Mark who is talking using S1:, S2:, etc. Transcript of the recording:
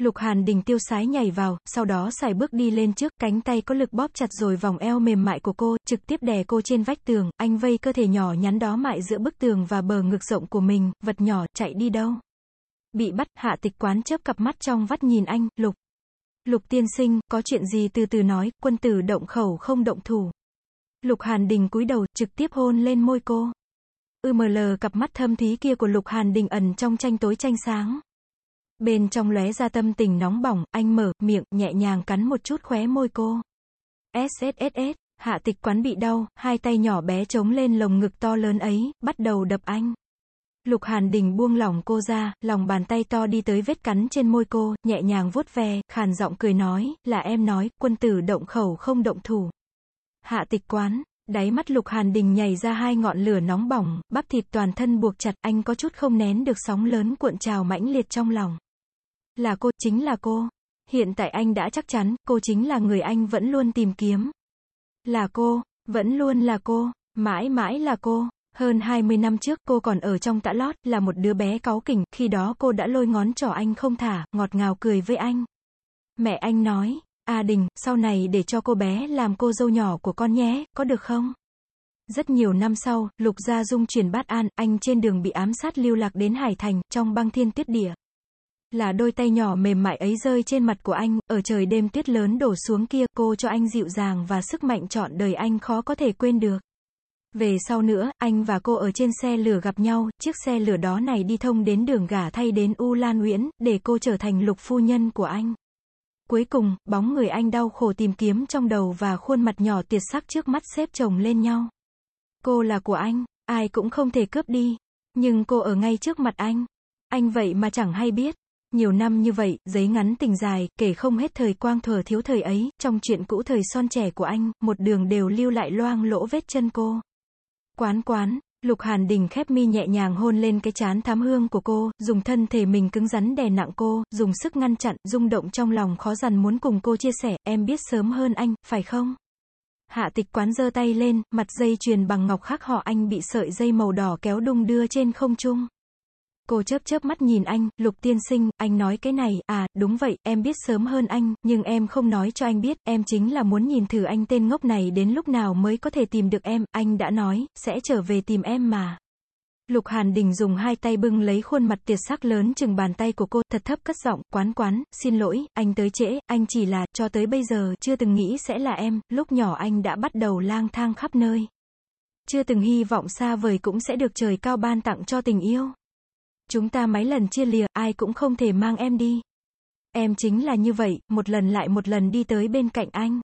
S1: Lục Hàn Đình tiêu sái nhảy vào, sau đó xài bước đi lên trước, cánh tay có lực bóp chặt rồi vòng eo mềm mại của cô, trực tiếp đè cô trên vách tường, anh vây cơ thể nhỏ nhắn đó mại giữa bức tường và bờ ngực rộng của mình, vật nhỏ, chạy đi đâu? Bị bắt, hạ tịch quán chớp cặp mắt trong vắt nhìn anh, Lục. Lục tiên sinh, có chuyện gì từ từ nói, quân tử động khẩu không động thủ. Lục Hàn Đình cúi đầu, trực tiếp hôn lên môi cô. UML cặp mắt thâm thí kia của Lục Hàn Đình ẩn trong tranh tối tranh sáng. Bên trong lóe ra tâm tình nóng bỏng, anh mở, miệng, nhẹ nhàng cắn một chút khóe môi cô. SSSS, hạ tịch quán bị đau, hai tay nhỏ bé chống lên lồng ngực to lớn ấy, bắt đầu đập anh. Lục Hàn Đình buông lỏng cô ra, lòng bàn tay to đi tới vết cắn trên môi cô, nhẹ nhàng vuốt ve, khàn giọng cười nói, là em nói, quân tử động khẩu không động thủ. Hạ tịch quán, đáy mắt Lục Hàn Đình nhảy ra hai ngọn lửa nóng bỏng, bắp thịt toàn thân buộc chặt, anh có chút không nén được sóng lớn cuộn trào mãnh liệt trong lòng. Là cô, chính là cô. Hiện tại anh đã chắc chắn, cô chính là người anh vẫn luôn tìm kiếm. Là cô, vẫn luôn là cô, mãi mãi là cô. Hơn 20 năm trước cô còn ở trong tã lót, là một đứa bé cáu kỉnh, khi đó cô đã lôi ngón trỏ anh không thả, ngọt ngào cười với anh. Mẹ anh nói, A Đình, sau này để cho cô bé làm cô dâu nhỏ của con nhé, có được không? Rất nhiều năm sau, Lục Gia Dung chuyển bát an, anh trên đường bị ám sát lưu lạc đến Hải Thành, trong băng thiên tuyết địa. Là đôi tay nhỏ mềm mại ấy rơi trên mặt của anh, ở trời đêm tuyết lớn đổ xuống kia, cô cho anh dịu dàng và sức mạnh trọn đời anh khó có thể quên được. Về sau nữa, anh và cô ở trên xe lửa gặp nhau, chiếc xe lửa đó này đi thông đến đường gả thay đến U Lan Nguyễn, để cô trở thành lục phu nhân của anh. Cuối cùng, bóng người anh đau khổ tìm kiếm trong đầu và khuôn mặt nhỏ tiệt sắc trước mắt xếp chồng lên nhau. Cô là của anh, ai cũng không thể cướp đi. Nhưng cô ở ngay trước mặt anh. Anh vậy mà chẳng hay biết. Nhiều năm như vậy, giấy ngắn tình dài, kể không hết thời quang thừa thiếu thời ấy, trong chuyện cũ thời son trẻ của anh, một đường đều lưu lại loang lỗ vết chân cô. Quán quán, Lục Hàn Đình khép mi nhẹ nhàng hôn lên cái chán thám hương của cô, dùng thân thể mình cứng rắn đè nặng cô, dùng sức ngăn chặn, rung động trong lòng khó dằn muốn cùng cô chia sẻ, em biết sớm hơn anh, phải không? Hạ tịch quán giơ tay lên, mặt dây chuyền bằng ngọc khắc họ anh bị sợi dây màu đỏ kéo đung đưa trên không trung. Cô chớp chớp mắt nhìn anh, lục tiên sinh, anh nói cái này, à, đúng vậy, em biết sớm hơn anh, nhưng em không nói cho anh biết, em chính là muốn nhìn thử anh tên ngốc này đến lúc nào mới có thể tìm được em, anh đã nói, sẽ trở về tìm em mà. Lục Hàn Đình dùng hai tay bưng lấy khuôn mặt tiệt sắc lớn chừng bàn tay của cô, thật thấp cất giọng, quán quán, xin lỗi, anh tới trễ, anh chỉ là, cho tới bây giờ, chưa từng nghĩ sẽ là em, lúc nhỏ anh đã bắt đầu lang thang khắp nơi. Chưa từng hy vọng xa vời cũng sẽ được trời cao ban tặng cho tình yêu. Chúng ta mấy lần chia lìa, ai cũng không thể mang em đi. Em chính là như vậy, một lần lại một lần đi tới bên cạnh anh.